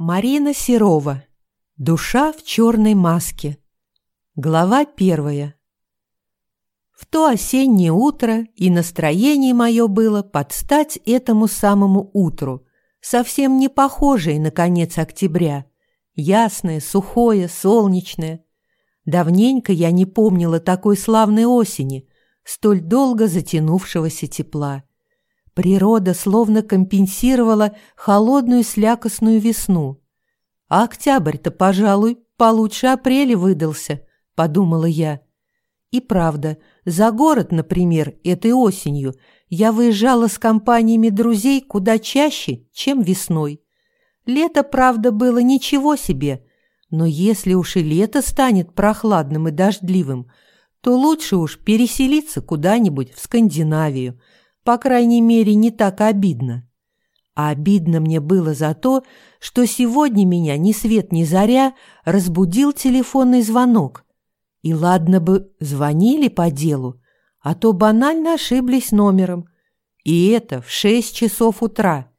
Марина Серова. Душа в черной маске. Глава первая. В то осеннее утро и настроение мое было под стать этому самому утру, совсем не похожее на конец октября, ясное, сухое, солнечное. Давненько я не помнила такой славной осени, столь долго затянувшегося тепла. Природа словно компенсировала холодную слякостную весну. А октябрь-то, пожалуй, получше апреля выдался, подумала я. И правда, за город, например, этой осенью я выезжала с компаниями друзей куда чаще, чем весной. Лето, правда, было ничего себе, но если уж и лето станет прохладным и дождливым, то лучше уж переселиться куда-нибудь в Скандинавию – по крайней мере, не так обидно. А обидно мне было за то, что сегодня меня ни свет ни заря разбудил телефонный звонок. И ладно бы звонили по делу, а то банально ошиблись номером. И это в шесть часов утра.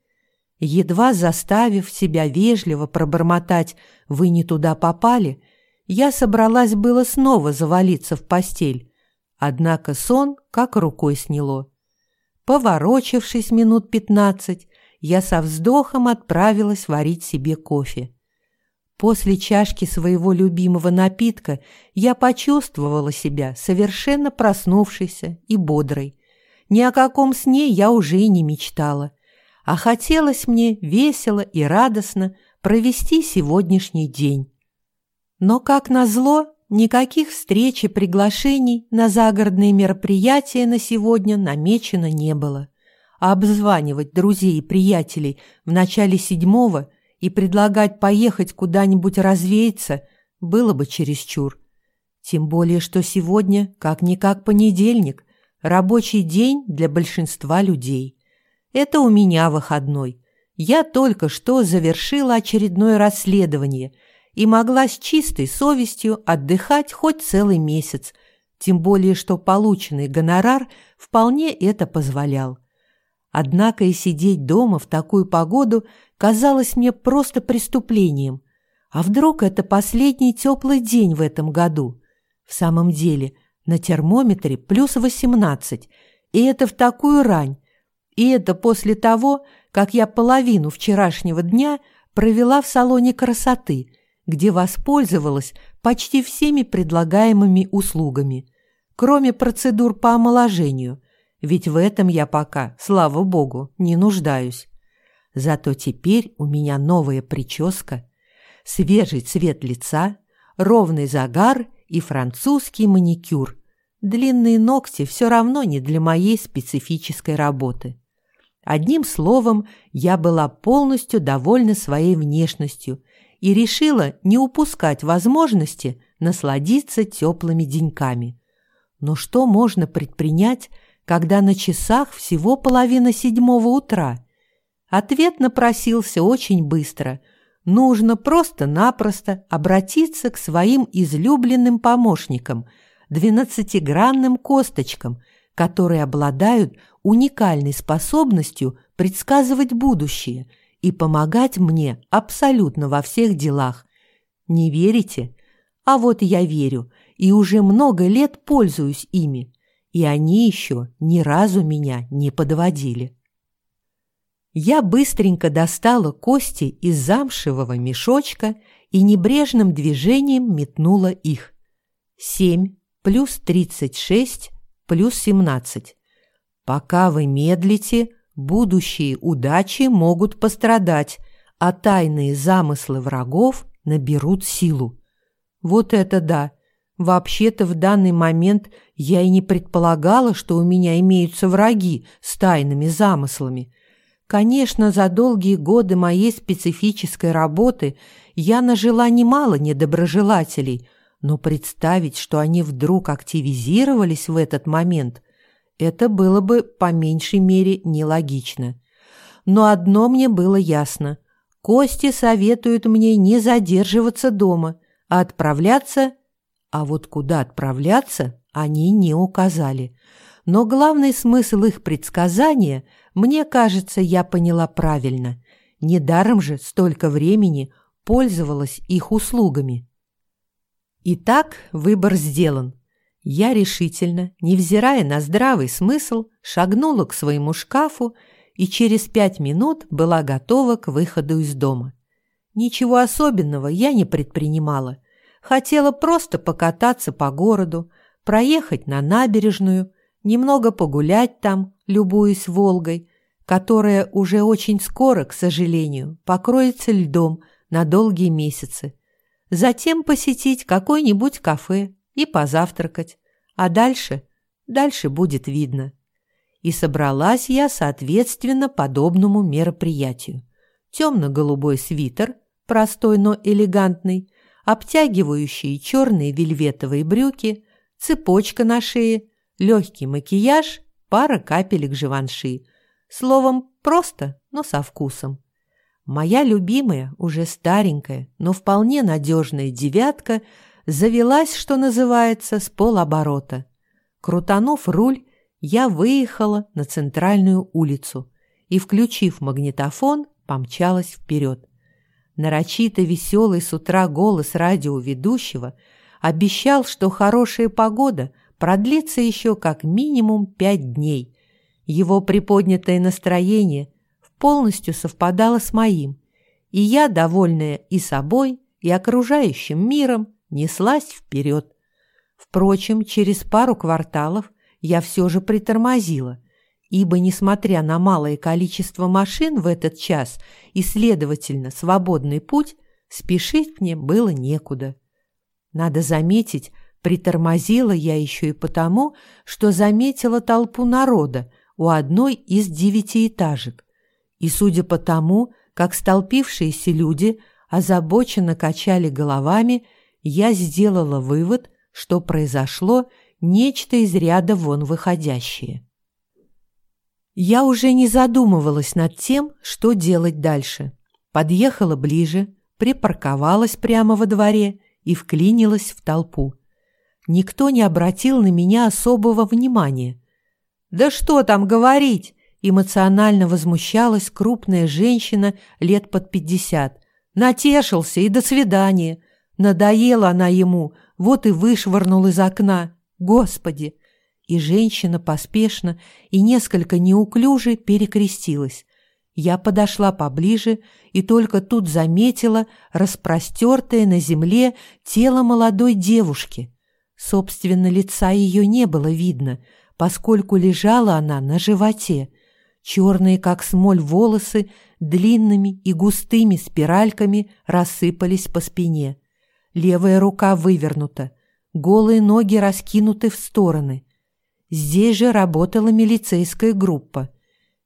Едва заставив себя вежливо пробормотать «Вы не туда попали», я собралась было снова завалиться в постель. Однако сон как рукой сняло. Поворочившись минут пятнадцать, я со вздохом отправилась варить себе кофе. После чашки своего любимого напитка я почувствовала себя совершенно проснувшейся и бодрой. Ни о каком сне я уже и не мечтала, а хотелось мне весело и радостно провести сегодняшний день. Но, как назло, Никаких встреч и приглашений на загородные мероприятия на сегодня намечено не было. А обзванивать друзей и приятелей в начале седьмого и предлагать поехать куда-нибудь развеяться было бы чересчур. Тем более, что сегодня, как-никак понедельник, рабочий день для большинства людей. Это у меня выходной. Я только что завершила очередное расследование – и могла с чистой совестью отдыхать хоть целый месяц, тем более что полученный гонорар вполне это позволял. Однако и сидеть дома в такую погоду казалось мне просто преступлением. А вдруг это последний теплый день в этом году? В самом деле, на термометре плюс 18, и это в такую рань. И это после того, как я половину вчерашнего дня провела в салоне красоты – где воспользовалась почти всеми предлагаемыми услугами, кроме процедур по омоложению, ведь в этом я пока, слава богу, не нуждаюсь. Зато теперь у меня новая прическа, свежий цвет лица, ровный загар и французский маникюр. Длинные ногти все равно не для моей специфической работы. Одним словом, я была полностью довольна своей внешностью и решила не упускать возможности насладиться теплыми деньками. Но что можно предпринять, когда на часах всего половина седьмого утра? Ответ напросился очень быстро. Нужно просто-напросто обратиться к своим излюбленным помощникам, двенадцатигранным косточкам, которые обладают уникальной способностью предсказывать будущее – и помогать мне абсолютно во всех делах. Не верите? А вот я верю и уже много лет пользуюсь ими, и они еще ни разу меня не подводили. Я быстренько достала кости из замшевого мешочка и небрежным движением метнула их. Семь плюс тридцать шесть плюс семнадцать. Пока вы медлите, будущие удачи могут пострадать, а тайные замыслы врагов наберут силу. Вот это да! Вообще-то в данный момент я и не предполагала, что у меня имеются враги с тайными замыслами. Конечно, за долгие годы моей специфической работы я нажила немало недоброжелателей, но представить, что они вдруг активизировались в этот момент – это было бы по меньшей мере нелогично. Но одно мне было ясно. Кости советуют мне не задерживаться дома, а отправляться... А вот куда отправляться, они не указали. Но главный смысл их предсказания, мне кажется, я поняла правильно. Недаром же столько времени пользовалась их услугами. Итак, выбор сделан. Я решительно, невзирая на здравый смысл, шагнула к своему шкафу и через пять минут была готова к выходу из дома. Ничего особенного я не предпринимала. Хотела просто покататься по городу, проехать на набережную, немного погулять там, любуясь Волгой, которая уже очень скоро, к сожалению, покроется льдом на долгие месяцы. Затем посетить какое-нибудь кафе и позавтракать. А дальше? Дальше будет видно. И собралась я, соответственно, подобному мероприятию. Темно-голубой свитер, простой, но элегантный, обтягивающие черные вельветовые брюки, цепочка на шее, легкий макияж, пара капелек живанши. Словом, просто, но со вкусом. Моя любимая, уже старенькая, но вполне надежная девятка завелась, что называется, с полоборота. Крутанув руль, я выехала на центральную улицу и, включив магнитофон, помчалась вперед. Нарочито веселый с утра голос радиоведущего обещал, что хорошая погода продлится еще как минимум пять дней. Его приподнятое настроение полностью совпадало с моим, и я, довольная и собой, и окружающим миром, неслась вперед. Впрочем, через пару кварталов я все же притормозила, ибо, несмотря на малое количество машин в этот час и, следовательно, свободный путь, спешить мне было некуда. Надо заметить, притормозила я еще и потому, что заметила толпу народа у одной из девятиэтажек. И судя по тому, как столпившиеся люди озабоченно качали головами, я сделала вывод, что произошло нечто из ряда вон выходящее. Я уже не задумывалась над тем, что делать дальше. Подъехала ближе, припарковалась прямо во дворе и вклинилась в толпу. Никто не обратил на меня особого внимания. «Да что там говорить!» — эмоционально возмущалась крупная женщина лет под пятьдесят. «Натешился и до свидания!» Надоела она ему, вот и вышвырнул из окна. Господи! И женщина поспешно и несколько неуклюже перекрестилась. Я подошла поближе и только тут заметила распростертое на земле тело молодой девушки. Собственно, лица ее не было видно, поскольку лежала она на животе. Черные, как смоль, волосы длинными и густыми спиральками рассыпались по спине. Левая рука вывернута, голые ноги раскинуты в стороны. Здесь же работала милицейская группа.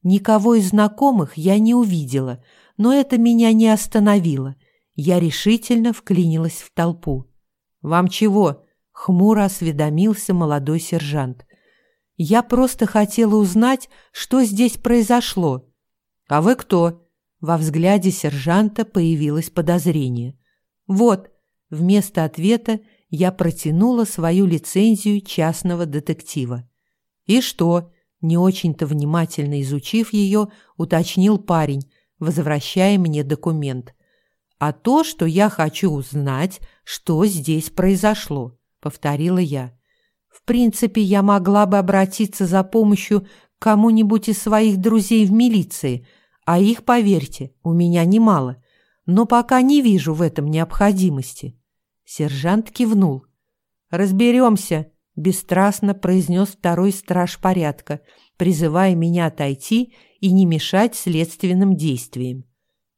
Никого из знакомых я не увидела, но это меня не остановило. Я решительно вклинилась в толпу. «Вам чего?» — хмуро осведомился молодой сержант. «Я просто хотела узнать, что здесь произошло». «А вы кто?» Во взгляде сержанта появилось подозрение. «Вот, Вместо ответа я протянула свою лицензию частного детектива. «И что?» – не очень-то внимательно изучив ее, уточнил парень, возвращая мне документ. «А то, что я хочу узнать, что здесь произошло», – повторила я. «В принципе, я могла бы обратиться за помощью к кому-нибудь из своих друзей в милиции, а их, поверьте, у меня немало, но пока не вижу в этом необходимости». Сержант кивнул. «Разберемся», — бесстрастно произнес второй страж порядка, призывая меня отойти и не мешать следственным действиям.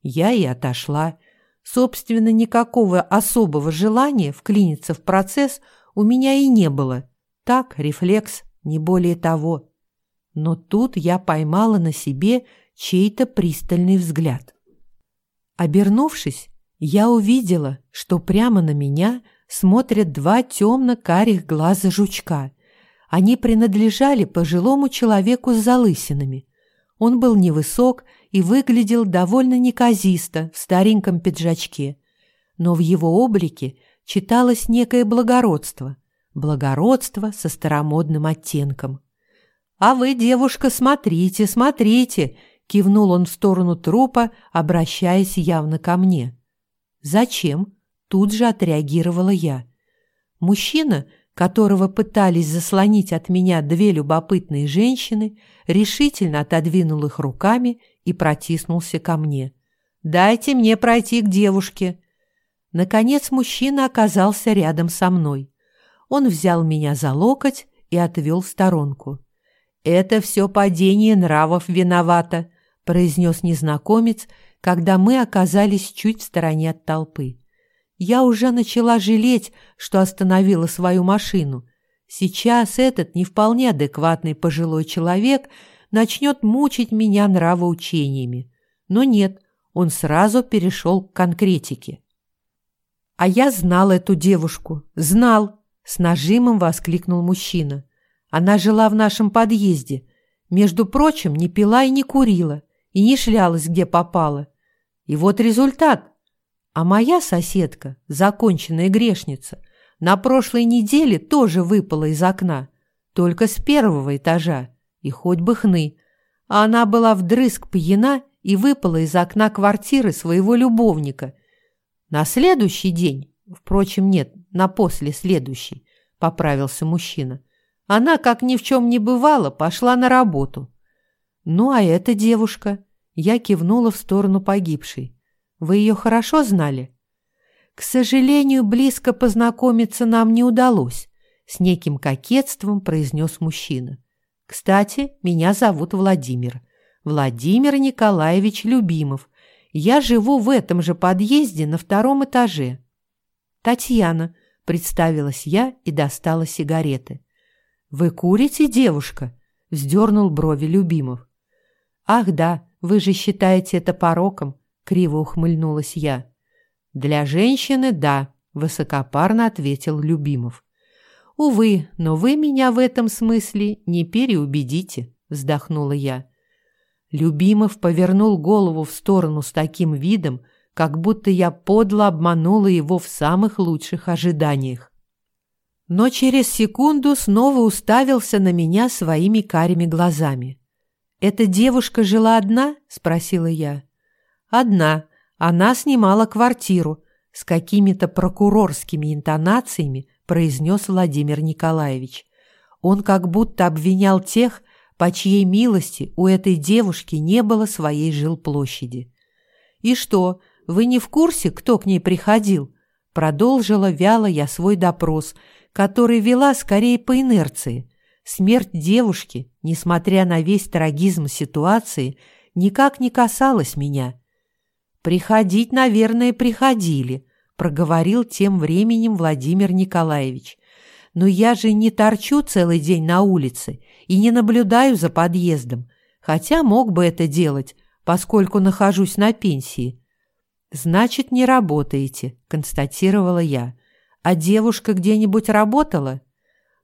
Я и отошла. Собственно, никакого особого желания вклиниться в процесс у меня и не было. Так, рефлекс, не более того. Но тут я поймала на себе чей-то пристальный взгляд. Обернувшись, я увидела, что прямо на меня смотрят два темно-карих глаза жучка. Они принадлежали пожилому человеку с залысинами. Он был невысок и выглядел довольно неказисто в стареньком пиджачке. Но в его облике читалось некое благородство. Благородство со старомодным оттенком. «А вы, девушка, смотрите, смотрите!» кивнул он в сторону трупа, обращаясь явно ко мне. Зачем? Тут же отреагировала я. Мужчина, которого пытались заслонить от меня две любопытные женщины, решительно отодвинул их руками и протиснулся ко мне. «Дайте мне пройти к девушке!» Наконец мужчина оказался рядом со мной. Он взял меня за локоть и отвел в сторонку. «Это все падение нравов виновато», — произнес незнакомец, когда мы оказались чуть в стороне от толпы. Я уже начала жалеть, что остановила свою машину. Сейчас этот не вполне адекватный пожилой человек начнет мучить меня нравоучениями. Но нет, он сразу перешел к конкретике. «А я знал эту девушку, знал!» — с нажимом воскликнул мужчина. «Она жила в нашем подъезде. Между прочим, не пила и не курила, и не шлялась, где попала. И вот результат. А моя соседка, законченная грешница, на прошлой неделе тоже выпала из окна, только с первого этажа, и хоть бы хны. А она была вдрызг пьяна и выпала из окна квартиры своего любовника. На следующий день, впрочем, нет, на после следующий, поправился мужчина. Она, как ни в чем не бывало, пошла на работу. Ну, а эта девушка, я кивнула в сторону погибшей. Вы ее хорошо знали? К сожалению, близко познакомиться нам не удалось, с неким кокетством произнес мужчина. Кстати, меня зовут Владимир. Владимир Николаевич Любимов. Я живу в этом же подъезде на втором этаже. Татьяна, представилась я и достала сигареты. Вы курите, девушка? вздернул брови Любимов. Ах да, вы же считаете это пороком, криво ухмыльнулась я. Для женщины да, высокопарно ответил Любимов. Увы, но вы меня в этом смысле не переубедите, вздохнула я. Любимов повернул голову в сторону с таким видом, как будто я подло обманула его в самых лучших ожиданиях. Но через секунду снова уставился на меня своими карими глазами. «Эта девушка жила одна?» – спросила я. Одна. Она снимала квартиру. С какими-то прокурорскими интонациями произнес Владимир Николаевич. Он как будто обвинял тех, по чьей милости у этой девушки не было своей жилплощади. «И что, вы не в курсе, кто к ней приходил?» Продолжила вяло я свой допрос, который вела скорее по инерции. Смерть девушки, несмотря на весь трагизм ситуации, никак не касалась меня. «Приходить, наверное, приходили», — проговорил тем временем Владимир Николаевич. «Но я же не торчу целый день на улице и не наблюдаю за подъездом, хотя мог бы это делать, поскольку нахожусь на пенсии». «Значит, не работаете», — констатировала я. «А девушка где-нибудь работала?»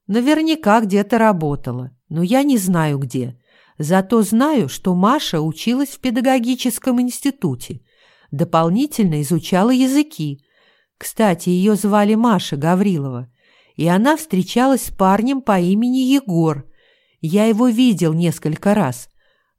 «Наверняка где-то работала, но я не знаю где. Зато знаю, что Маша училась в педагогическом институте» дополнительно изучала языки. Кстати, ее звали Маша Гаврилова, и она встречалась с парнем по имени Егор. Я его видел несколько раз,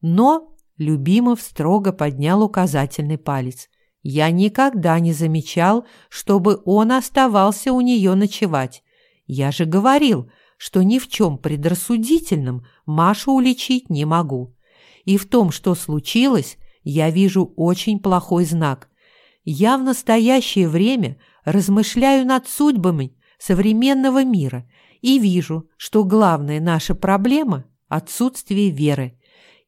но Любимов строго поднял указательный палец. Я никогда не замечал, чтобы он оставался у нее ночевать. Я же говорил, что ни в чем предрассудительном Машу уличить не могу. И в том, что случилось, я вижу очень плохой знак. Я в настоящее время размышляю над судьбами современного мира и вижу, что главная наша проблема – отсутствие веры.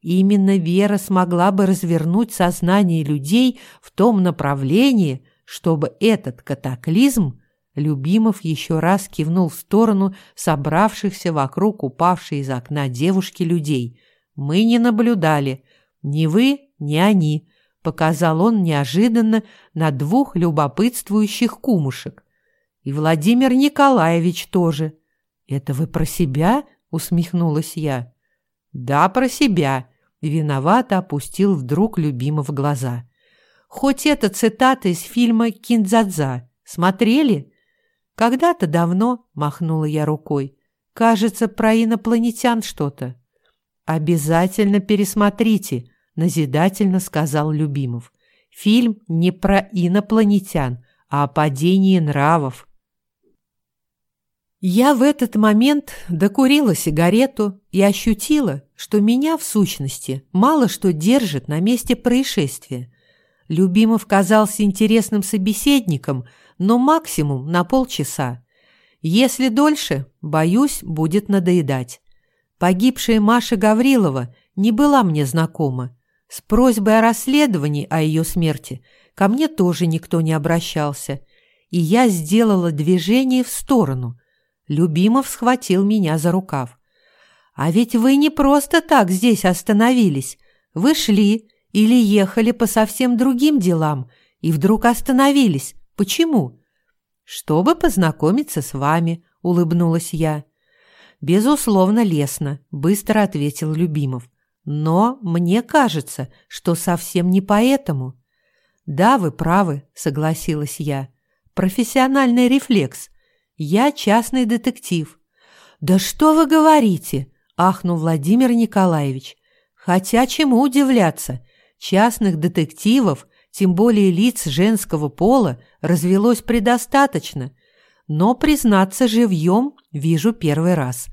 И именно вера смогла бы развернуть сознание людей в том направлении, чтобы этот катаклизм Любимов еще раз кивнул в сторону собравшихся вокруг упавшей из окна девушки людей. «Мы не наблюдали. Ни вы, не они», — показал он неожиданно на двух любопытствующих кумушек. «И Владимир Николаевич тоже». «Это вы про себя?» — усмехнулась я. «Да, про себя», — виновато опустил вдруг любимого глаза. «Хоть это цитата из фильма «Киндзадза». Смотрели?» «Когда-то давно», — махнула я рукой. «Кажется, про инопланетян что-то». «Обязательно пересмотрите», назидательно сказал Любимов. Фильм не про инопланетян, а о падении нравов. Я в этот момент докурила сигарету и ощутила, что меня, в сущности, мало что держит на месте происшествия. Любимов казался интересным собеседником, но максимум на полчаса. Если дольше, боюсь, будет надоедать. Погибшая Маша Гаврилова не была мне знакома. С просьбой о расследовании о ее смерти ко мне тоже никто не обращался, и я сделала движение в сторону. Любимов схватил меня за рукав. «А ведь вы не просто так здесь остановились. Вы шли или ехали по совсем другим делам и вдруг остановились. Почему?» «Чтобы познакомиться с вами», — улыбнулась я. «Безусловно, лестно», — быстро ответил Любимов. «Но мне кажется, что совсем не поэтому». «Да, вы правы», — согласилась я. «Профессиональный рефлекс. Я частный детектив». «Да что вы говорите?» — ахнул Владимир Николаевич. «Хотя чему удивляться? Частных детективов, тем более лиц женского пола, развелось предостаточно. Но, признаться живьем, вижу первый раз.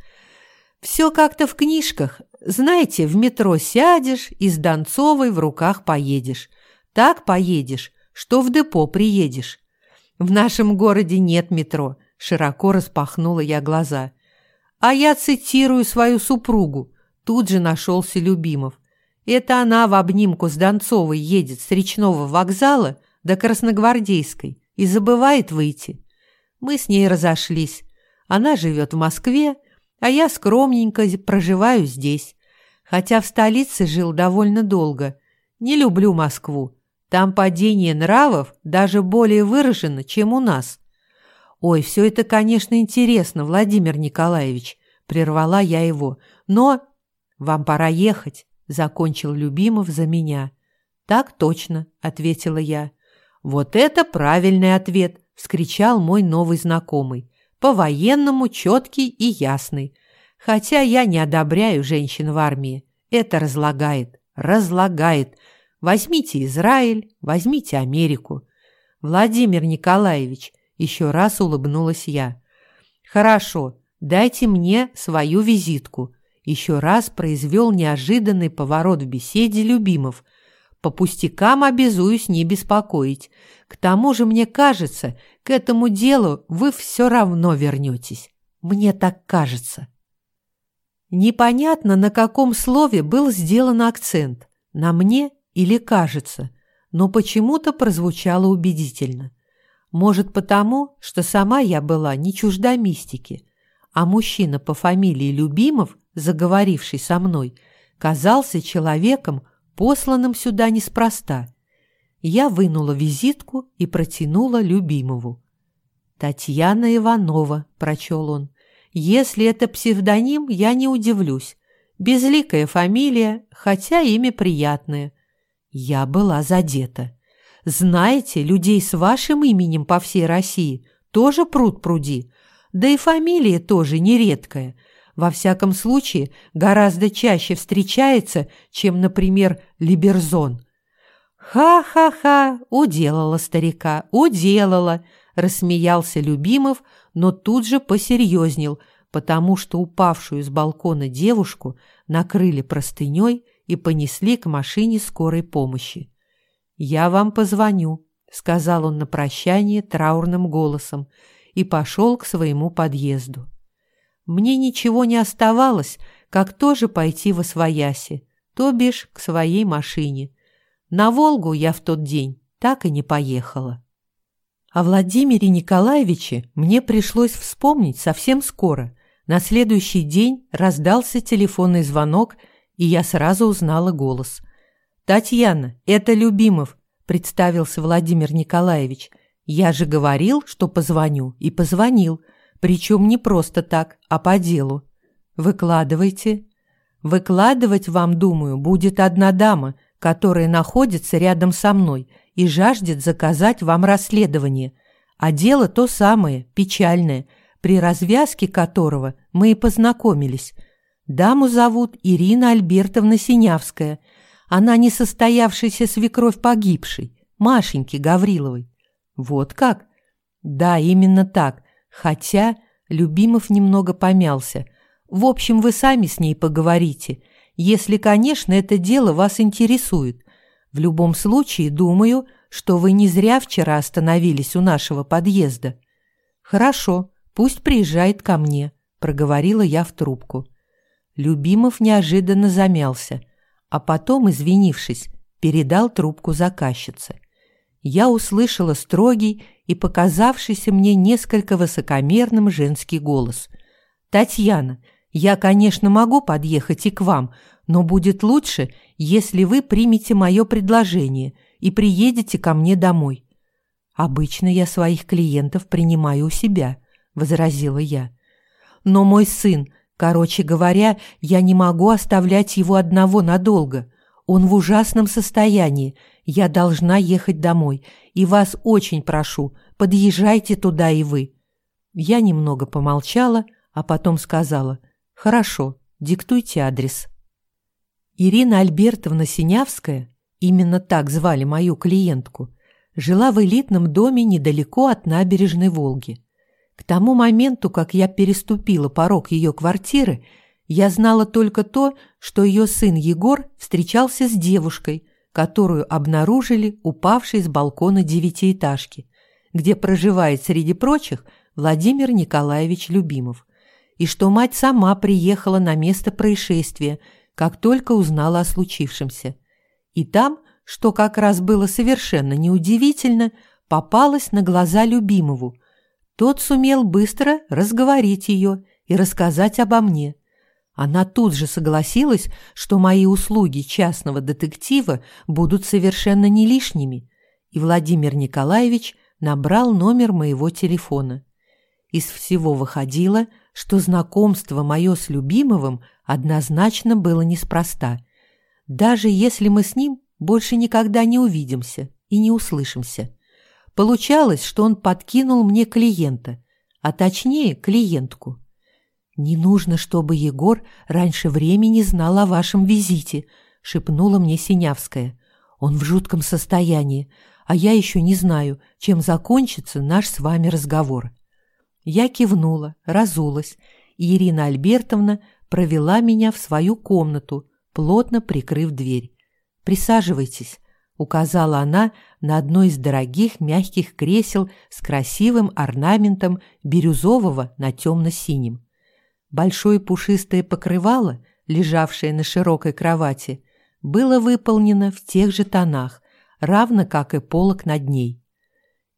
Все как-то в книжках. Знаете, в метро сядешь и с Донцовой в руках поедешь. Так поедешь, что в депо приедешь. В нашем городе нет метро, широко распахнула я глаза. А я цитирую свою супругу. Тут же нашелся Любимов. Это она в обнимку с Донцовой едет с речного вокзала до Красногвардейской и забывает выйти. Мы с ней разошлись. Она живет в Москве, а я скромненько проживаю здесь. Хотя в столице жил довольно долго. Не люблю Москву. Там падение нравов даже более выражено, чем у нас. Ой, все это, конечно, интересно, Владимир Николаевич, прервала я его. Но вам пора ехать, закончил Любимов за меня. Так точно, ответила я. Вот это правильный ответ, вскричал мой новый знакомый. По-военному четкий и ясный. Хотя я не одобряю женщин в армии. Это разлагает, разлагает. Возьмите Израиль, возьмите Америку. Владимир Николаевич, еще раз улыбнулась я. Хорошо, дайте мне свою визитку. Еще раз произвел неожиданный поворот в беседе Любимов. По пустякам обязуюсь не беспокоить. К тому же, мне кажется, к этому делу вы все равно вернетесь. Мне так кажется. Непонятно, на каком слове был сделан акцент. На мне или кажется, но почему-то прозвучало убедительно. Может, потому, что сама я была не чужда мистики, а мужчина по фамилии Любимов, заговоривший со мной, казался человеком, посланным сюда неспроста. Я вынула визитку и протянула любимову. «Татьяна Иванова», — прочел он. «Если это псевдоним, я не удивлюсь. Безликая фамилия, хотя имя приятное». Я была задета. Знаете, людей с вашим именем по всей России тоже пруд пруди. Да и фамилия тоже нередкая — во всяком случае, гораздо чаще встречается, чем, например, Либерзон. «Ха-ха-ха! Уделала старика, уделала!» – рассмеялся Любимов, но тут же посерьезнел, потому что упавшую с балкона девушку накрыли простыней и понесли к машине скорой помощи. «Я вам позвоню», – сказал он на прощание траурным голосом и пошел к своему подъезду мне ничего не оставалось, как тоже пойти в Освояси, то бишь к своей машине. На Волгу я в тот день так и не поехала. О Владимире Николаевиче мне пришлось вспомнить совсем скоро. На следующий день раздался телефонный звонок, и я сразу узнала голос. «Татьяна, это Любимов», – представился Владимир Николаевич. «Я же говорил, что позвоню, и позвонил. Причем не просто так, а по делу. Выкладывайте. Выкладывать вам, думаю, будет одна дама, которая находится рядом со мной и жаждет заказать вам расследование. А дело то самое, печальное, при развязке которого мы и познакомились. Даму зовут Ирина Альбертовна Синявская. Она несостоявшаяся свекровь погибшей, Машеньки Гавриловой. Вот как? Да, именно так. Хотя Любимов немного помялся. В общем, вы сами с ней поговорите, если, конечно, это дело вас интересует. В любом случае, думаю, что вы не зря вчера остановились у нашего подъезда. Хорошо, пусть приезжает ко мне, проговорила я в трубку. Любимов неожиданно замялся, а потом, извинившись, передал трубку заказчице. Я услышала строгий и показавшийся мне несколько высокомерным женский голос. «Татьяна, я, конечно, могу подъехать и к вам, но будет лучше, если вы примете мое предложение и приедете ко мне домой». «Обычно я своих клиентов принимаю у себя», — возразила я. «Но мой сын, короче говоря, я не могу оставлять его одного надолго. Он в ужасном состоянии. Я должна ехать домой. И вас очень прошу, подъезжайте туда и вы». Я немного помолчала, а потом сказала «Хорошо, диктуйте адрес». Ирина Альбертовна Синявская, именно так звали мою клиентку, жила в элитном доме недалеко от набережной Волги. К тому моменту, как я переступила порог ее квартиры, я знала только то, что ее сын Егор встречался с девушкой, которую обнаружили упавшей с балкона девятиэтажки, где проживает среди прочих Владимир Николаевич Любимов, и что мать сама приехала на место происшествия – как только узнала о случившемся. И там, что как раз было совершенно неудивительно, попалась на глаза любимому. Тот сумел быстро разговорить ее и рассказать обо мне. Она тут же согласилась, что мои услуги частного детектива будут совершенно не лишними, и Владимир Николаевич набрал номер моего телефона. Из всего выходило, что знакомство мое с Любимовым однозначно было неспроста. Даже если мы с ним больше никогда не увидимся и не услышимся. Получалось, что он подкинул мне клиента, а точнее клиентку. «Не нужно, чтобы Егор раньше времени знал о вашем визите», — шепнула мне Синявская. «Он в жутком состоянии, а я еще не знаю, чем закончится наш с вами разговор». Я кивнула, разулась, и Ирина Альбертовна провела меня в свою комнату, плотно прикрыв дверь. «Присаживайтесь», — указала она на одно из дорогих мягких кресел с красивым орнаментом бирюзового на темно-синем. Большое пушистое покрывало, лежавшее на широкой кровати, было выполнено в тех же тонах, равно как и полок над ней.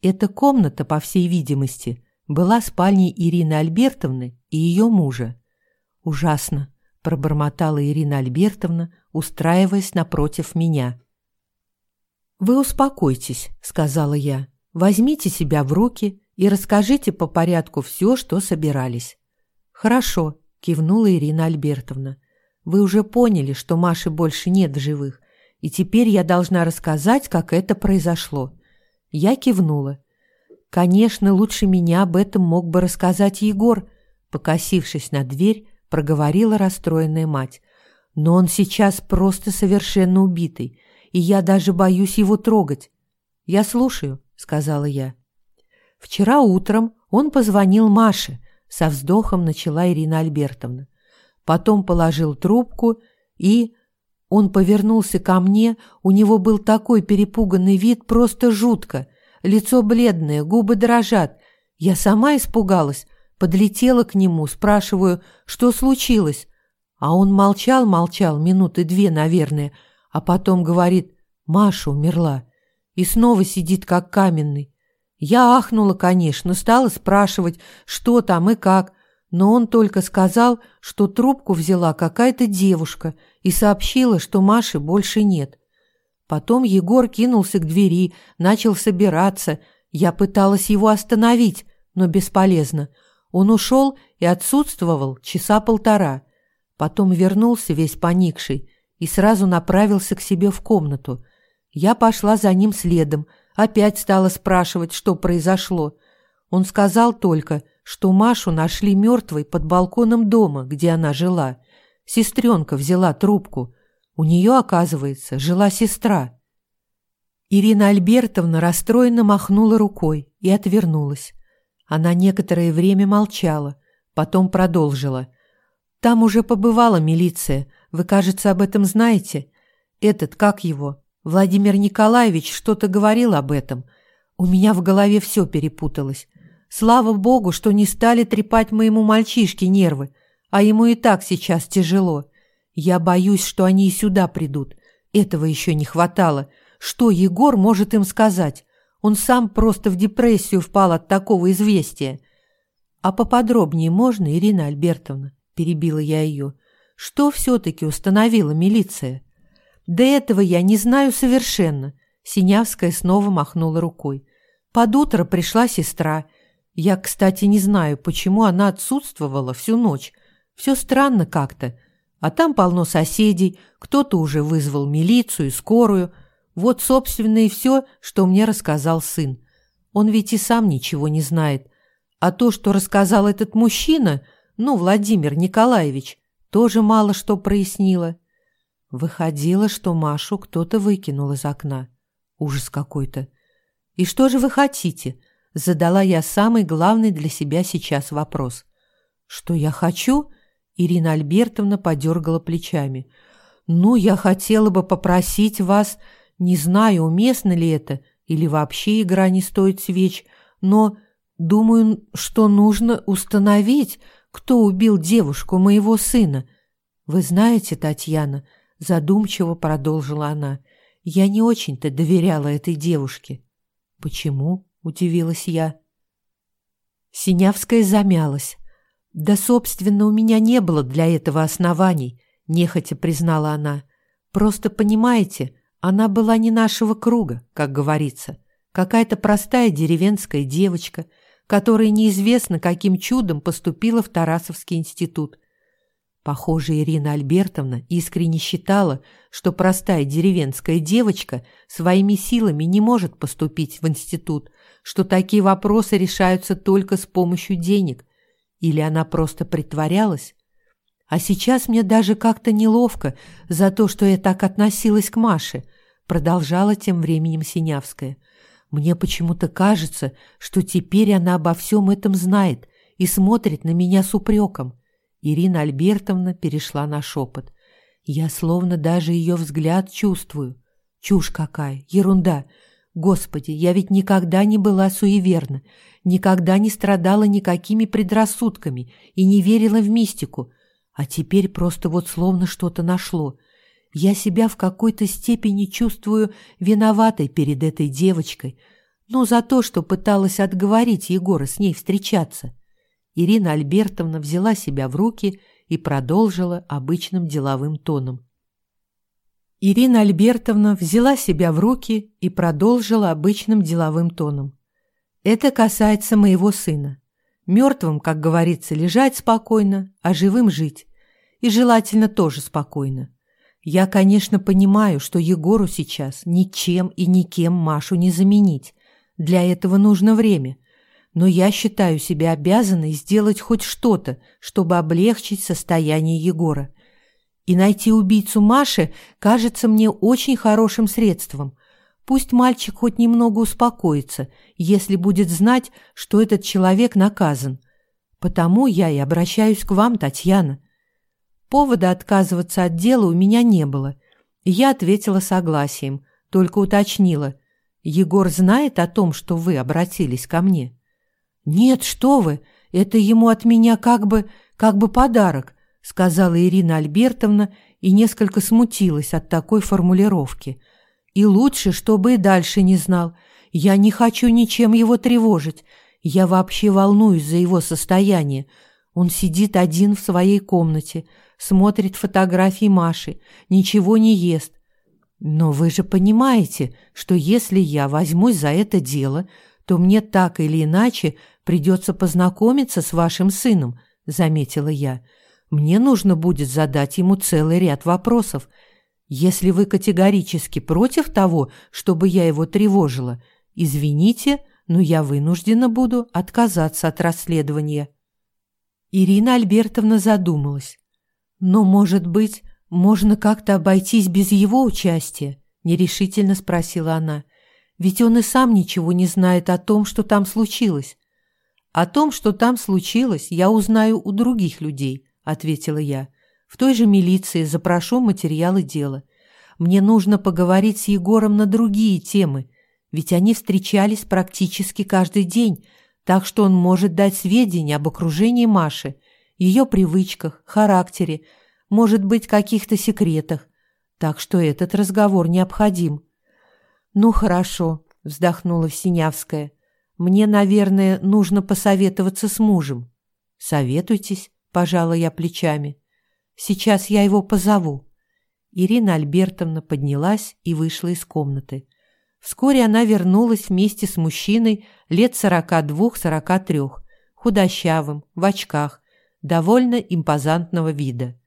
Эта комната, по всей видимости, была спальней Ирины Альбертовны и ее мужа. «Ужасно», – пробормотала Ирина Альбертовна, устраиваясь напротив меня. «Вы успокойтесь», – сказала я. «Возьмите себя в руки и расскажите по порядку все, что собирались». «Хорошо», – кивнула Ирина Альбертовна. «Вы уже поняли, что Маши больше нет в живых, и теперь я должна рассказать, как это произошло». Я кивнула. «Конечно, лучше меня об этом мог бы рассказать Егор», покосившись на дверь, проговорила расстроенная мать. Но он сейчас просто совершенно убитый, и я даже боюсь его трогать. Я слушаю, сказала я. Вчера утром он позвонил Маше, со вздохом начала Ирина Альбертовна. Потом положил трубку и он повернулся ко мне, у него был такой перепуганный вид, просто жутко. Лицо бледное, губы дрожат. Я сама испугалась, Подлетела к нему, спрашиваю, что случилось. А он молчал-молчал, минуты две, наверное, а потом говорит, Маша умерла. И снова сидит как каменный. Я ахнула, конечно, стала спрашивать, что там и как, но он только сказал, что трубку взяла какая-то девушка и сообщила, что Маши больше нет. Потом Егор кинулся к двери, начал собираться. Я пыталась его остановить, но бесполезно. Он ушел и отсутствовал часа полтора. Потом вернулся весь поникший и сразу направился к себе в комнату. Я пошла за ним следом, опять стала спрашивать, что произошло. Он сказал только, что Машу нашли мертвой под балконом дома, где она жила. Сестренка взяла трубку. У нее, оказывается, жила сестра. Ирина Альбертовна расстроенно махнула рукой и отвернулась. Она некоторое время молчала, потом продолжила. «Там уже побывала милиция. Вы, кажется, об этом знаете. Этот, как его? Владимир Николаевич что-то говорил об этом. У меня в голове все перепуталось. Слава богу, что не стали трепать моему мальчишке нервы, а ему и так сейчас тяжело. Я боюсь, что они и сюда придут. Этого еще не хватало. Что Егор может им сказать? Он сам просто в депрессию впал от такого известия. А поподробнее можно, Ирина Альбертовна? Перебила я ее. Что все-таки установила милиция? До этого я не знаю совершенно. Синявская снова махнула рукой. Под утро пришла сестра. Я, кстати, не знаю, почему она отсутствовала всю ночь. Все странно как-то. А там полно соседей, кто-то уже вызвал милицию и скорую. Вот, собственно, и все, что мне рассказал сын. Он ведь и сам ничего не знает. А то, что рассказал этот мужчина, ну, Владимир Николаевич, тоже мало что прояснило. Выходило, что Машу кто-то выкинул из окна. Ужас какой-то. «И что же вы хотите?» Задала я самый главный для себя сейчас вопрос. «Что я хочу?» Ирина Альбертовна подергала плечами. «Ну, я хотела бы попросить вас, не знаю, уместно ли это, или вообще игра не стоит свеч, но думаю, что нужно установить, кто убил девушку моего сына. Вы знаете, Татьяна, задумчиво продолжила она. Я не очень-то доверяла этой девушке. Почему? удивилась я. Синявская замялась. Да, собственно, у меня не было для этого оснований, нехотя признала она. Просто понимаете, она была не нашего круга, как говорится. Какая-то простая деревенская девочка, которая неизвестно каким чудом поступила в Тарасовский институт. Похоже, Ирина Альбертовна искренне считала, что простая деревенская девочка своими силами не может поступить в институт, что такие вопросы решаются только с помощью денег. Или она просто притворялась? А сейчас мне даже как-то неловко за то, что я так относилась к Маше, продолжала тем временем Синявская. Мне почему-то кажется, что теперь она обо всем этом знает и смотрит на меня с упреком. Ирина Альбертовна перешла на шепот. Я словно даже ее взгляд чувствую. Чушь какая, ерунда. Господи, я ведь никогда не была суеверна, никогда не страдала никакими предрассудками и не верила в мистику. А теперь просто вот словно что-то нашло. Я себя в какой-то степени чувствую виноватой перед этой девочкой, ну, за то, что пыталась отговорить Егора с ней встречаться. Ирина Альбертовна взяла себя в руки и продолжила обычным деловым тоном. Ирина Альбертовна взяла себя в руки и продолжила обычным деловым тоном. «Это касается моего сына. Мертвым, как говорится, лежать спокойно, а живым жить. И желательно тоже спокойно. Я, конечно, понимаю, что Егору сейчас ничем и никем Машу не заменить. Для этого нужно время но я считаю себя обязанной сделать хоть что-то, чтобы облегчить состояние Егора. И найти убийцу Маши кажется мне очень хорошим средством. Пусть мальчик хоть немного успокоится, если будет знать, что этот человек наказан. Потому я и обращаюсь к вам, Татьяна. Повода отказываться от дела у меня не было. Я ответила согласием, только уточнила. Егор знает о том, что вы обратились ко мне. «Нет, что вы, это ему от меня как бы, как бы подарок», сказала Ирина Альбертовна и несколько смутилась от такой формулировки. «И лучше, чтобы и дальше не знал. Я не хочу ничем его тревожить. Я вообще волнуюсь за его состояние. Он сидит один в своей комнате, смотрит фотографии Маши, ничего не ест. Но вы же понимаете, что если я возьмусь за это дело, то мне так или иначе придется познакомиться с вашим сыном», — заметила я. «Мне нужно будет задать ему целый ряд вопросов. Если вы категорически против того, чтобы я его тревожила, извините, но я вынуждена буду отказаться от расследования». Ирина Альбертовна задумалась. «Но, может быть, можно как-то обойтись без его участия?» – нерешительно спросила она. «Ведь он и сам ничего не знает о том, что там случилось». «О том, что там случилось, я узнаю у других людей», – ответила я. «В той же милиции запрошу материалы дела. Мне нужно поговорить с Егором на другие темы, ведь они встречались практически каждый день, так что он может дать сведения об окружении Маши, ее привычках, характере, может быть, каких-то секретах. Так что этот разговор необходим. «Ну, хорошо», — вздохнула Синявская. «Мне, наверное, нужно посоветоваться с мужем». «Советуйтесь», — пожала я плечами. «Сейчас я его позову». Ирина Альбертовна поднялась и вышла из комнаты. Вскоре она вернулась вместе с мужчиной лет сорока двух-сорока трех, худощавым, в очках, довольно импозантного вида.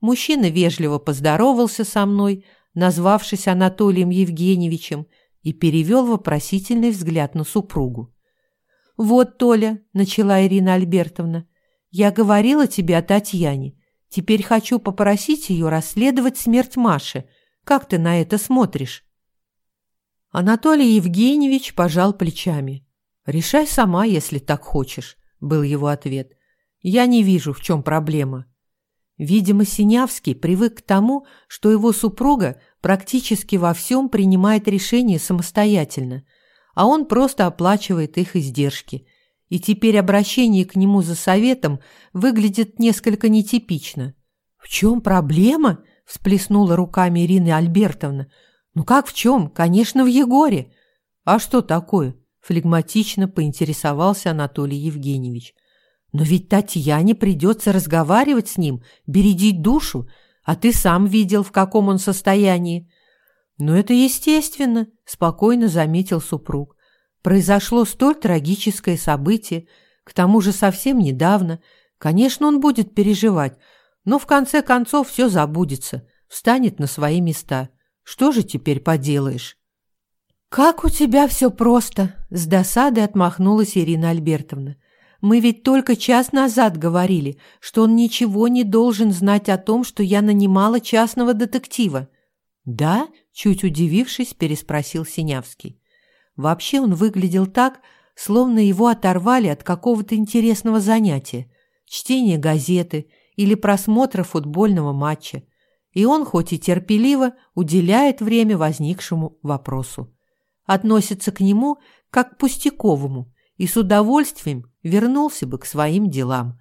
Мужчина вежливо поздоровался со мной, назвавшись Анатолием Евгеньевичем, и перевел вопросительный взгляд на супругу. «Вот, Толя», — начала Ирина Альбертовна, — «я говорила тебе о Татьяне. Теперь хочу попросить ее расследовать смерть Маши. Как ты на это смотришь?» Анатолий Евгеньевич пожал плечами. «Решай сама, если так хочешь», — был его ответ. «Я не вижу, в чем проблема». Видимо, Синявский привык к тому, что его супруга практически во всем принимает решения самостоятельно, а он просто оплачивает их издержки. И теперь обращение к нему за советом выглядит несколько нетипично. «В чем проблема?» – всплеснула руками Ирина Альбертовна – «Ну как в чем? Конечно, в Егоре!» «А что такое?» – флегматично поинтересовался Анатолий Евгеньевич. «Но ведь Татьяне придется разговаривать с ним, бередить душу, а ты сам видел, в каком он состоянии». «Ну это естественно», – спокойно заметил супруг. «Произошло столь трагическое событие, к тому же совсем недавно. Конечно, он будет переживать, но в конце концов все забудется, встанет на свои места». Что же теперь поделаешь? Как у тебя все просто, с досадой отмахнулась Ирина Альбертовна. Мы ведь только час назад говорили, что он ничего не должен знать о том, что я нанимала частного детектива. Да? чуть удивившись, переспросил Синявский. Вообще он выглядел так, словно его оторвали от какого-то интересного занятия, чтения газеты или просмотра футбольного матча и он хоть и терпеливо уделяет время возникшему вопросу. Относится к нему как к пустяковому и с удовольствием вернулся бы к своим делам.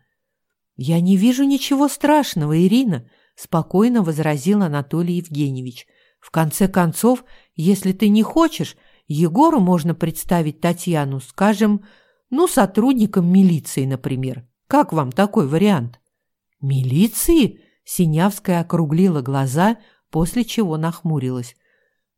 «Я не вижу ничего страшного, Ирина», – спокойно возразил Анатолий Евгеньевич. «В конце концов, если ты не хочешь, Егору можно представить Татьяну, скажем, ну, сотрудником милиции, например. Как вам такой вариант?» «Милиции?» Синявская округлила глаза, после чего нахмурилась.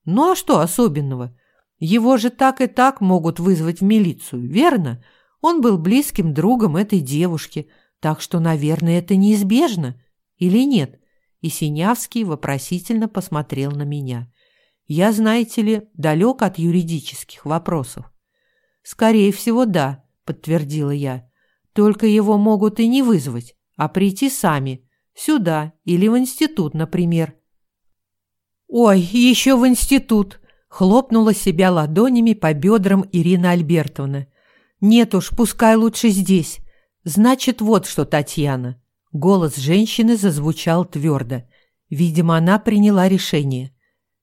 «Ну а что особенного? Его же так и так могут вызвать в милицию, верно? Он был близким другом этой девушки, так что, наверное, это неизбежно. Или нет?» И Синявский вопросительно посмотрел на меня. «Я, знаете ли, далек от юридических вопросов». «Скорее всего, да», — подтвердила я. «Только его могут и не вызвать, а прийти сами» Сюда или в институт, например. «Ой, еще в институт!» – хлопнула себя ладонями по бедрам Ирина Альбертовна. «Нет уж, пускай лучше здесь. Значит, вот что, Татьяна». Голос женщины зазвучал твердо. Видимо, она приняла решение.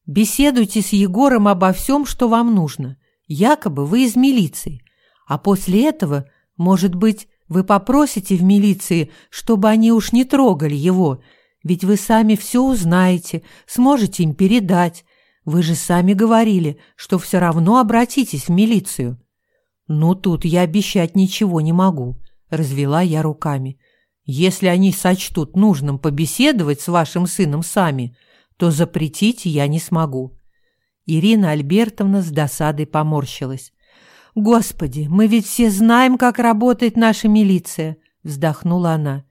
«Беседуйте с Егором обо всем, что вам нужно. Якобы вы из милиции. А после этого, может быть, вы попросите в милиции, чтобы они уж не трогали его, ведь вы сами все узнаете, сможете им передать. Вы же сами говорили, что все равно обратитесь в милицию». «Ну, тут я обещать ничего не могу», — развела я руками. «Если они сочтут нужным побеседовать с вашим сыном сами, то запретить я не смогу». Ирина Альбертовна с досадой поморщилась. «Господи, мы ведь все знаем, как работает наша милиция», — вздохнула она.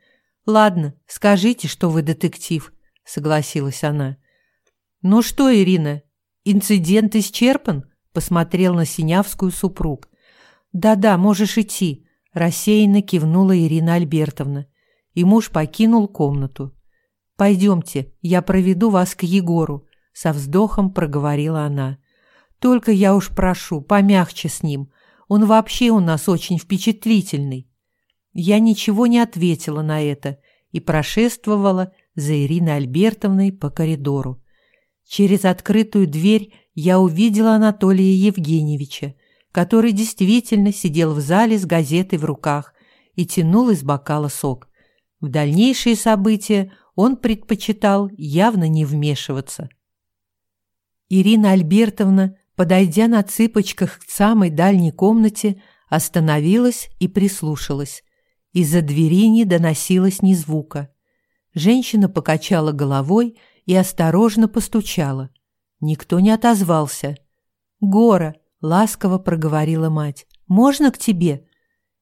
«Ладно, скажите, что вы детектив», — согласилась она. «Ну что, Ирина, инцидент исчерпан?» — посмотрел на Синявскую супруг. «Да-да, можешь идти», — рассеянно кивнула Ирина Альбертовна. И муж покинул комнату. Пойдемте, я проведу вас к Егору, со вздохом проговорила она. Только я уж прошу, помягче с ним. Он вообще у нас очень впечатлительный. Я ничего не ответила на это и прошествовала за Ириной Альбертовной по коридору. Через открытую дверь я увидела Анатолия Евгеньевича, который действительно сидел в зале с газетой в руках и тянул из бокала сок. В дальнейшие события он предпочитал явно не вмешиваться. Ирина Альбертовна, подойдя на цыпочках к самой дальней комнате, остановилась и прислушалась. Из-за двери не доносилось ни звука. Женщина покачала головой и осторожно постучала. Никто не отозвался. «Гора», — ласково проговорила мать, — «можно к тебе?»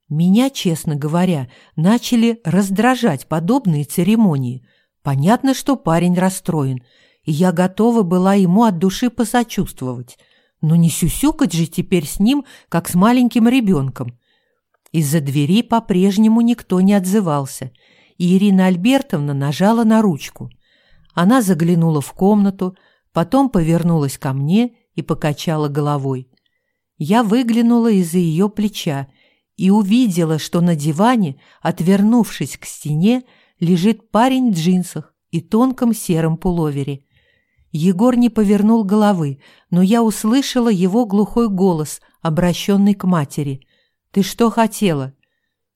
Меня, честно говоря, начали раздражать подобные церемонии. Понятно, что парень расстроен, и я готова была ему от души посочувствовать. Но не сюсюкать же теперь с ним, как с маленьким ребенком. Из-за двери по-прежнему никто не отзывался, и Ирина Альбертовна нажала на ручку. Она заглянула в комнату, потом повернулась ко мне и покачала головой. Я выглянула из-за ее плеча и увидела, что на диване, отвернувшись к стене, лежит парень в джинсах и тонком сером пуловере. Егор не повернул головы, но я услышала его глухой голос, обращенный к матери. «Ты что хотела?»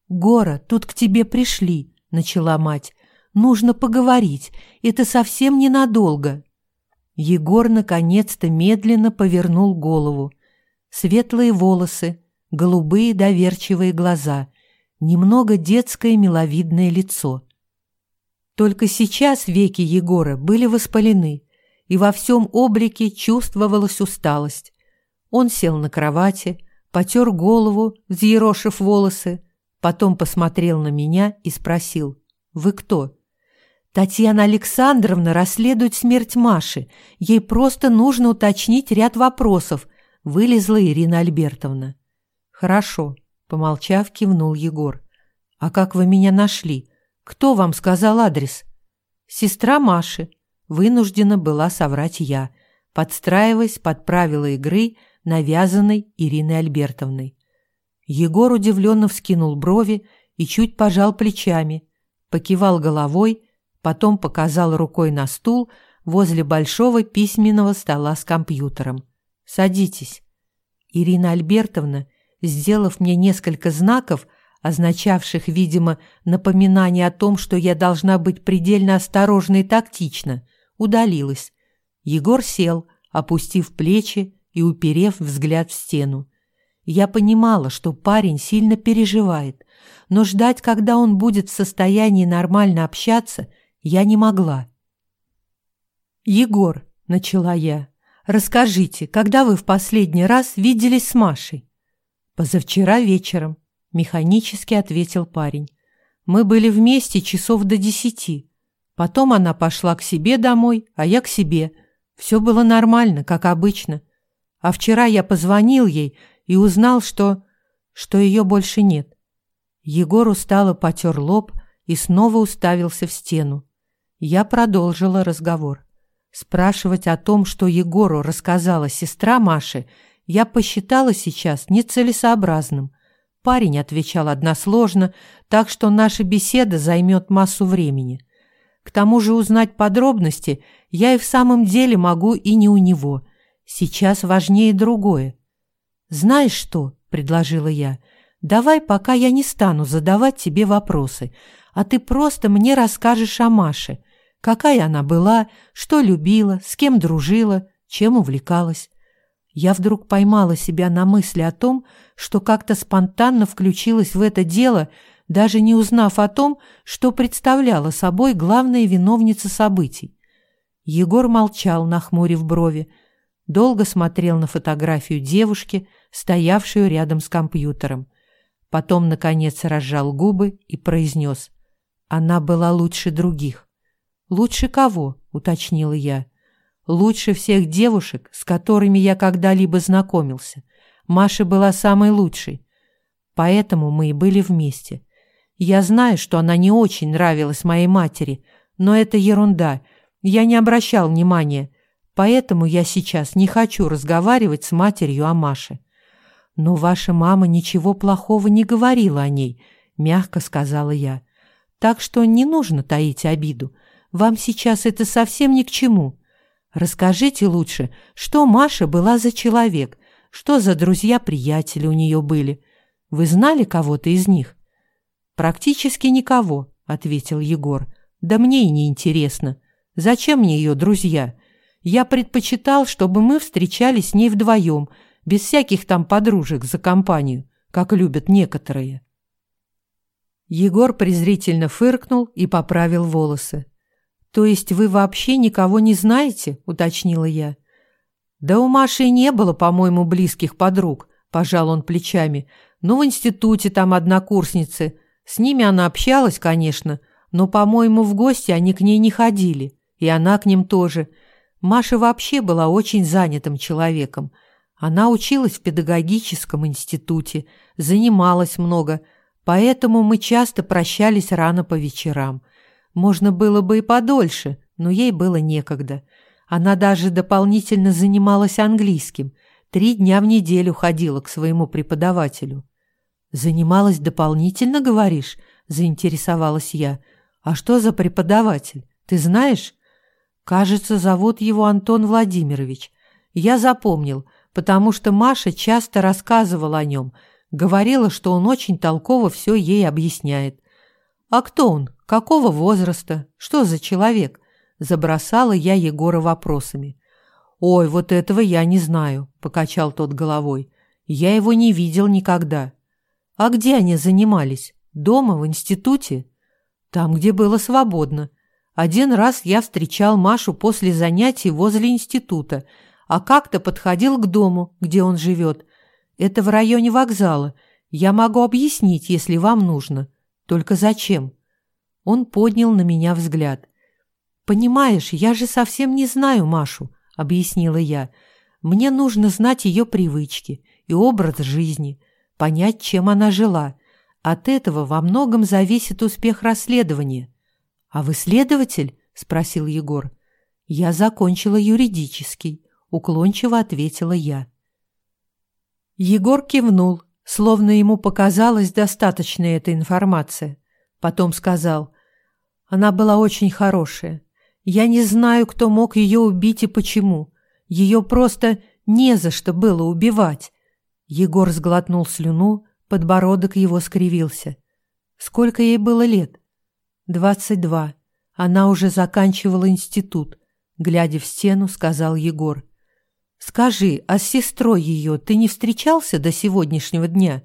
«Гора, тут к тебе пришли», — начала мать. «Нужно поговорить. Это совсем ненадолго». Егор наконец-то медленно повернул голову. Светлые волосы, голубые доверчивые глаза, немного детское миловидное лицо. Только сейчас веки Егора были воспалены, и во всем облике чувствовалась усталость. Он сел на кровати, потер голову, взъерошив волосы, потом посмотрел на меня и спросил «Вы кто?» Татьяна Александровна расследует смерть Маши. Ей просто нужно уточнить ряд вопросов. Вылезла Ирина Альбертовна. Хорошо, помолчав, кивнул Егор. А как вы меня нашли? Кто вам сказал адрес? Сестра Маши. Вынуждена была соврать я, подстраиваясь под правила игры, навязанной Ириной Альбертовной. Егор удивленно вскинул брови и чуть пожал плечами, покивал головой потом показал рукой на стул возле большого письменного стола с компьютером. «Садитесь». Ирина Альбертовна, сделав мне несколько знаков, означавших, видимо, напоминание о том, что я должна быть предельно осторожна и тактична, удалилась. Егор сел, опустив плечи и уперев взгляд в стену. Я понимала, что парень сильно переживает, но ждать, когда он будет в состоянии нормально общаться, я не могла. «Егор», — начала я, — «расскажите, когда вы в последний раз виделись с Машей?» «Позавчера вечером», — механически ответил парень. «Мы были вместе часов до десяти. Потом она пошла к себе домой, а я к себе. Все было нормально, как обычно. А вчера я позвонил ей и узнал, что... что ее больше нет». Егор устало потер лоб и снова уставился в стену. Я продолжила разговор. Спрашивать о том, что Егору рассказала сестра Маши, я посчитала сейчас нецелесообразным. Парень отвечал односложно, так что наша беседа займет массу времени. К тому же узнать подробности я и в самом деле могу и не у него. Сейчас важнее другое. «Знаешь что?» – предложила я. «Давай, пока я не стану задавать тебе вопросы, а ты просто мне расскажешь о Маше какая она была, что любила, с кем дружила, чем увлекалась. Я вдруг поймала себя на мысли о том, что как-то спонтанно включилась в это дело, даже не узнав о том, что представляла собой главная виновница событий. Егор молчал, нахмурив брови, долго смотрел на фотографию девушки, стоявшую рядом с компьютером. Потом, наконец, разжал губы и произнес «Она была лучше других». «Лучше кого?» – уточнила я. «Лучше всех девушек, с которыми я когда-либо знакомился. Маша была самой лучшей. Поэтому мы и были вместе. Я знаю, что она не очень нравилась моей матери, но это ерунда. Я не обращал внимания, поэтому я сейчас не хочу разговаривать с матерью о Маше. Но ваша мама ничего плохого не говорила о ней, мягко сказала я. Так что не нужно таить обиду. Вам сейчас это совсем ни к чему. Расскажите лучше, что Маша была за человек, что за друзья-приятели у нее были. Вы знали кого-то из них? Практически никого, ответил Егор. Да мне и не интересно. Зачем мне ее друзья? Я предпочитал, чтобы мы встречались с ней вдвоем, без всяких там подружек за компанию, как любят некоторые. Егор презрительно фыркнул и поправил волосы. «То есть вы вообще никого не знаете?» – уточнила я. «Да у Маши не было, по-моему, близких подруг», – пожал он плечами. «Ну, в институте там однокурсницы. С ними она общалась, конечно, но, по-моему, в гости они к ней не ходили, и она к ним тоже. Маша вообще была очень занятым человеком. Она училась в педагогическом институте, занималась много – Поэтому мы часто прощались рано по вечерам. Можно было бы и подольше, но ей было некогда. Она даже дополнительно занималась английским. Три дня в неделю ходила к своему преподавателю. «Занималась дополнительно, говоришь?» – заинтересовалась я. «А что за преподаватель? Ты знаешь?» «Кажется, зовут его Антон Владимирович. Я запомнил, потому что Маша часто рассказывала о нем – Говорила, что он очень толково все ей объясняет. «А кто он? Какого возраста? Что за человек?» Забросала я Егора вопросами. «Ой, вот этого я не знаю», — покачал тот головой. «Я его не видел никогда». «А где они занимались? Дома, в институте?» «Там, где было свободно. Один раз я встречал Машу после занятий возле института, а как-то подходил к дому, где он живет, это в районе вокзала. Я могу объяснить, если вам нужно. Только зачем?» Он поднял на меня взгляд. «Понимаешь, я же совсем не знаю Машу», — объяснила я. «Мне нужно знать ее привычки и образ жизни, понять, чем она жила. От этого во многом зависит успех расследования». «А вы следователь?» — спросил Егор. «Я закончила юридический», — уклончиво ответила я. Егор кивнул, словно ему показалась достаточной эта информация. Потом сказал, «Она была очень хорошая. Я не знаю, кто мог ее убить и почему. Ее просто не за что было убивать». Егор сглотнул слюну, подбородок его скривился. «Сколько ей было лет?» «Двадцать два. Она уже заканчивала институт», — глядя в стену, сказал Егор. Скажи, а с сестрой ее ты не встречался до сегодняшнего дня?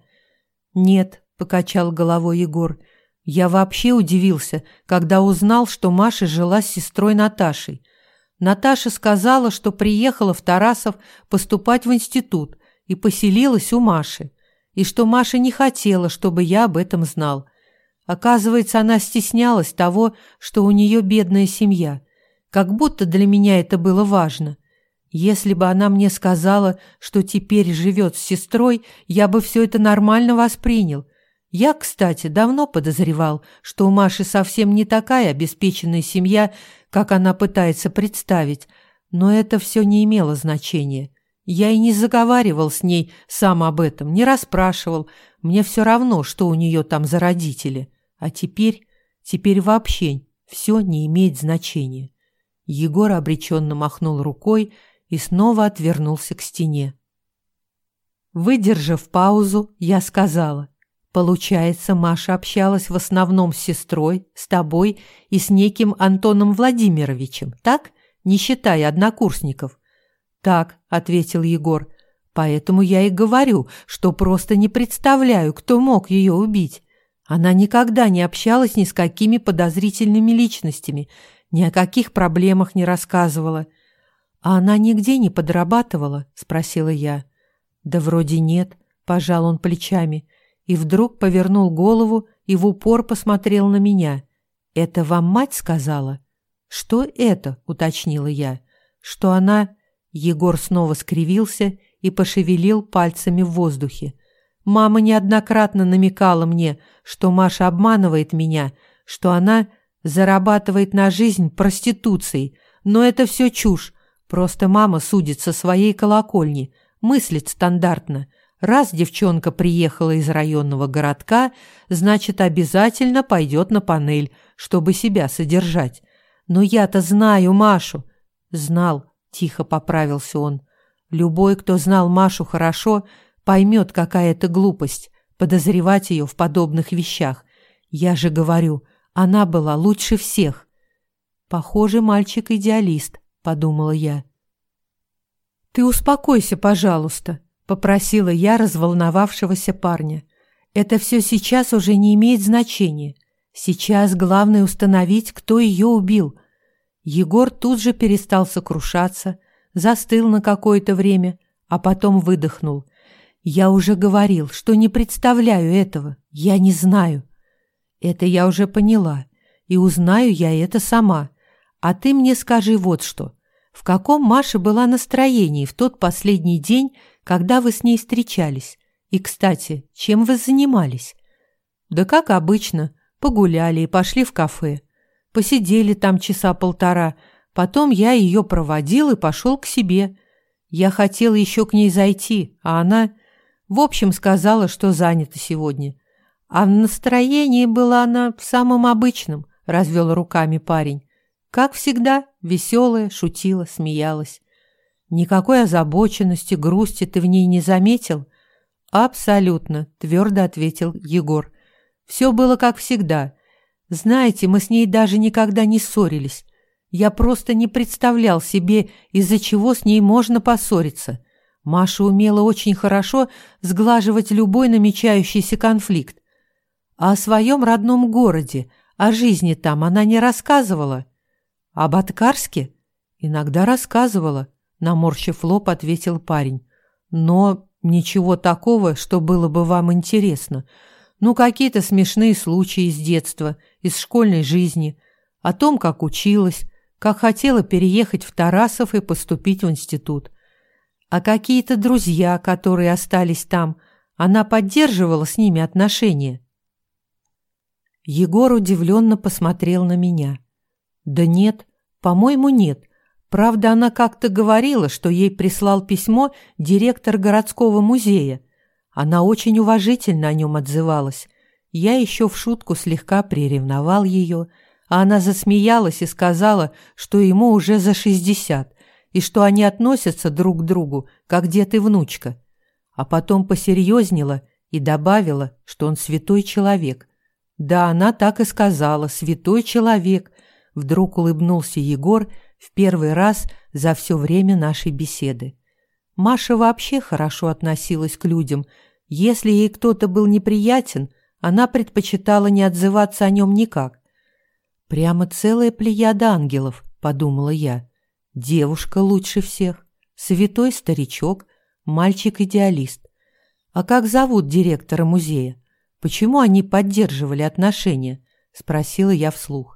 Нет, покачал головой Егор. Я вообще удивился, когда узнал, что Маша жила с сестрой Наташей. Наташа сказала, что приехала в Тарасов поступать в институт и поселилась у Маши, и что Маша не хотела, чтобы я об этом знал. Оказывается, она стеснялась того, что у нее бедная семья. Как будто для меня это было важно. Если бы она мне сказала, что теперь живет с сестрой, я бы все это нормально воспринял. Я, кстати, давно подозревал, что у Маши совсем не такая обеспеченная семья, как она пытается представить, но это все не имело значения. Я и не заговаривал с ней сам об этом, не расспрашивал. Мне все равно, что у нее там за родители. А теперь, теперь вообще все не имеет значения. Егор обреченно махнул рукой, и снова отвернулся к стене. Выдержав паузу, я сказала, «Получается, Маша общалась в основном с сестрой, с тобой и с неким Антоном Владимировичем, так? Не считая однокурсников». «Так», — ответил Егор, «поэтому я и говорю, что просто не представляю, кто мог ее убить. Она никогда не общалась ни с какими подозрительными личностями, ни о каких проблемах не рассказывала». «А она нигде не подрабатывала?» – спросила я. «Да вроде нет», – пожал он плечами, и вдруг повернул голову и в упор посмотрел на меня. «Это вам мать сказала?» «Что это?» – уточнила я. «Что она...» Егор снова скривился и пошевелил пальцами в воздухе. «Мама неоднократно намекала мне, что Маша обманывает меня, что она Зарабатывает на жизнь проституцией, но это все чушь. Просто мама судит со своей колокольни, мыслит стандартно. Раз девчонка приехала из районного городка, значит, обязательно пойдет на панель, чтобы себя содержать. Но я-то знаю Машу. Знал, тихо поправился он. Любой, кто знал Машу хорошо, поймет, какая это глупость подозревать ее в подобных вещах. Я же говорю, она была лучше всех. Похоже, мальчик идеалист, подумала я. Ты успокойся, пожалуйста, попросила я разволновавшегося парня. Это все сейчас уже не имеет значения. Сейчас главное установить, кто ее убил. Егор тут же перестал сокрушаться, застыл на какое-то время, а потом выдохнул. Я уже говорил, что не представляю этого. Я не знаю. Это я уже поняла. И узнаю я это сама. А ты мне скажи вот что. В каком Маша была настроении в тот последний день, когда вы с ней встречались? И, кстати, чем вы занимались? Да как обычно, погуляли и пошли в кафе. Посидели там часа полтора, потом я ее проводил и пошел к себе. Я хотел еще к ней зайти, а она... В общем, сказала, что занята сегодня. А в настроении была она в самом обычном, развел руками парень. Как всегда, веселая, шутила, смеялась. Никакой озабоченности, грусти ты в ней не заметил? Абсолютно, твердо ответил Егор. Все было как всегда. Знаете, мы с ней даже никогда не ссорились. Я просто не представлял себе, из-за чего с ней можно поссориться. Маша умела очень хорошо сглаживать любой намечающийся конфликт. А о своем родном городе, о жизни там она не рассказывала. Об Откарске? Иногда рассказывала, наморщив лоб, ответил парень. Но ничего такого, что было бы вам интересно. Ну, какие-то смешные случаи из детства, из школьной жизни, о том, как училась, как хотела переехать в Тарасов и поступить в институт а какие-то друзья, которые остались там, она поддерживала с ними отношения. Егор удивленно посмотрел на меня. Да нет, по-моему, нет. Правда, она как-то говорила, что ей прислал письмо директор городского музея. Она очень уважительно о нем отзывалась. Я еще в шутку слегка приревновал ее, а она засмеялась и сказала, что ему уже за шестьдесят, и что они относятся друг к другу, как дед и внучка. А потом посерьезнела и добавила, что он святой человек. Да, она так и сказала, святой человек. Вдруг улыбнулся Егор в первый раз за все время нашей беседы. Маша вообще хорошо относилась к людям. Если ей кто-то был неприятен, она предпочитала не отзываться о нем никак. «Прямо целая плеяда ангелов», — подумала я. Девушка лучше всех, святой старичок, мальчик-идеалист. А как зовут директора музея? Почему они поддерживали отношения? Спросила я вслух.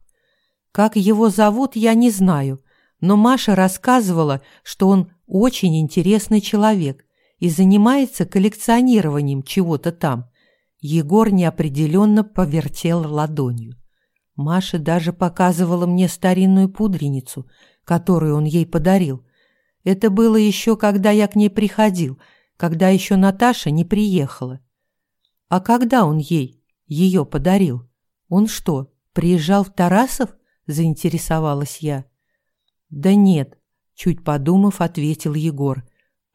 Как его зовут, я не знаю, но Маша рассказывала, что он очень интересный человек и занимается коллекционированием чего-то там. Егор неопределенно повертел ладонью. Маша даже показывала мне старинную пудреницу – которую он ей подарил. Это было еще, когда я к ней приходил, когда еще Наташа не приехала. А когда он ей ее подарил? Он что, приезжал в Тарасов? Заинтересовалась я. Да нет, чуть подумав, ответил Егор.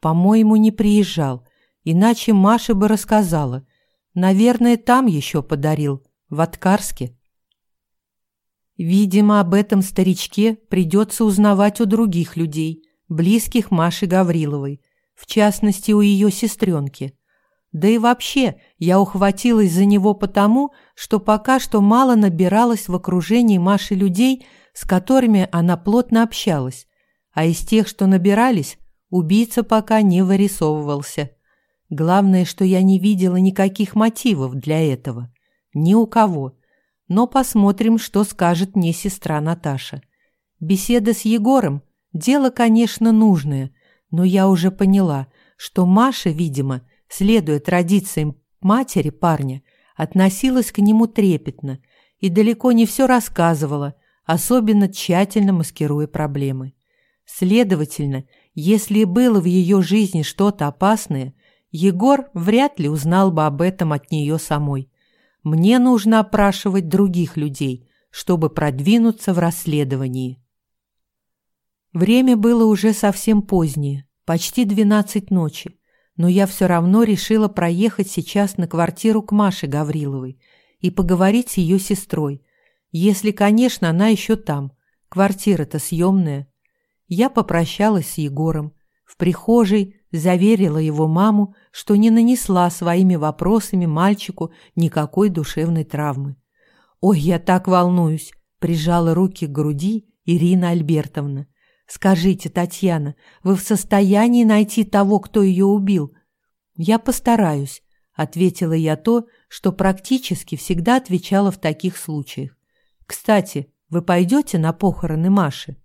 По-моему, не приезжал, иначе Маша бы рассказала. Наверное, там еще подарил, в Откарске. Видимо, об этом старичке придется узнавать у других людей, близких Маши Гавриловой, в частности, у ее сестренки. Да и вообще, я ухватилась за него потому, что пока что мало набиралась в окружении Маши людей, с которыми она плотно общалась, а из тех, что набирались, убийца пока не вырисовывался. Главное, что я не видела никаких мотивов для этого. Ни у кого – но посмотрим, что скажет мне сестра Наташа. Беседа с Егором – дело, конечно, нужное, но я уже поняла, что Маша, видимо, следуя традициям матери парня, относилась к нему трепетно и далеко не все рассказывала, особенно тщательно маскируя проблемы. Следовательно, если было в ее жизни что-то опасное, Егор вряд ли узнал бы об этом от нее самой. Мне нужно опрашивать других людей, чтобы продвинуться в расследовании. Время было уже совсем позднее, почти двенадцать ночи, но я все равно решила проехать сейчас на квартиру к Маше Гавриловой и поговорить с ее сестрой, если, конечно, она еще там, квартира-то съемная. Я попрощалась с Егором, в прихожей заверила его маму, что не нанесла своими вопросами мальчику никакой душевной травмы. «Ой, я так волнуюсь!» – прижала руки к груди Ирина Альбертовна. Скажите, Татьяна, вы в состоянии найти того, кто ее убил? Я постараюсь, ответила я то, что практически всегда отвечала в таких случаях. Кстати, вы пойдете на похороны Маши?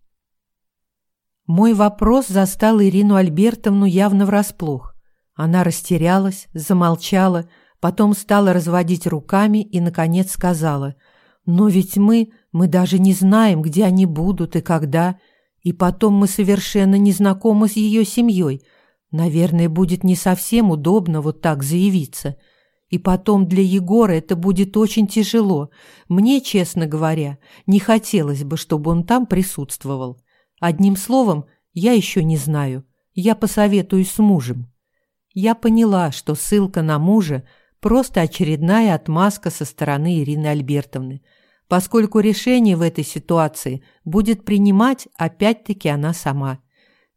Мой вопрос застал Ирину Альбертовну явно врасплох. Она растерялась, замолчала, потом стала разводить руками и, наконец, сказала, «Но ведь мы, мы даже не знаем, где они будут и когда. И потом мы совершенно не знакомы с ее семьей. Наверное, будет не совсем удобно вот так заявиться. И потом для Егора это будет очень тяжело. Мне, честно говоря, не хотелось бы, чтобы он там присутствовал. Одним словом, я еще не знаю. Я посоветуюсь с мужем. Я поняла, что ссылка на мужа – просто очередная отмазка со стороны Ирины Альбертовны – поскольку решение в этой ситуации будет принимать опять-таки она сама.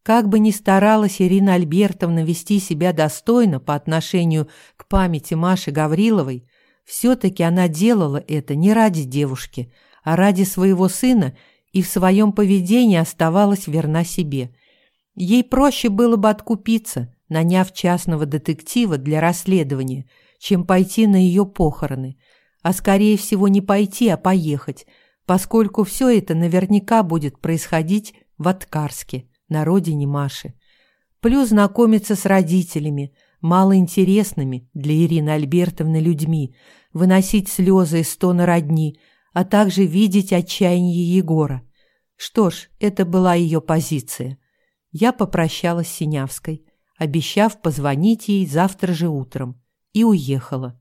Как бы ни старалась Ирина Альбертовна вести себя достойно по отношению к памяти Маши Гавриловой, все-таки она делала это не ради девушки, а ради своего сына и в своем поведении оставалась верна себе. Ей проще было бы откупиться, наняв частного детектива для расследования, чем пойти на ее похороны – а скорее всего не пойти, а поехать, поскольку все это наверняка будет происходить в Откарске, на родине Маши. Плюс знакомиться с родителями, малоинтересными для Ирины Альбертовны людьми, выносить слезы из стона родни, а также видеть отчаяние Егора. Что ж, это была ее позиция. Я попрощалась с Синявской, обещав позвонить ей завтра же утром, и уехала.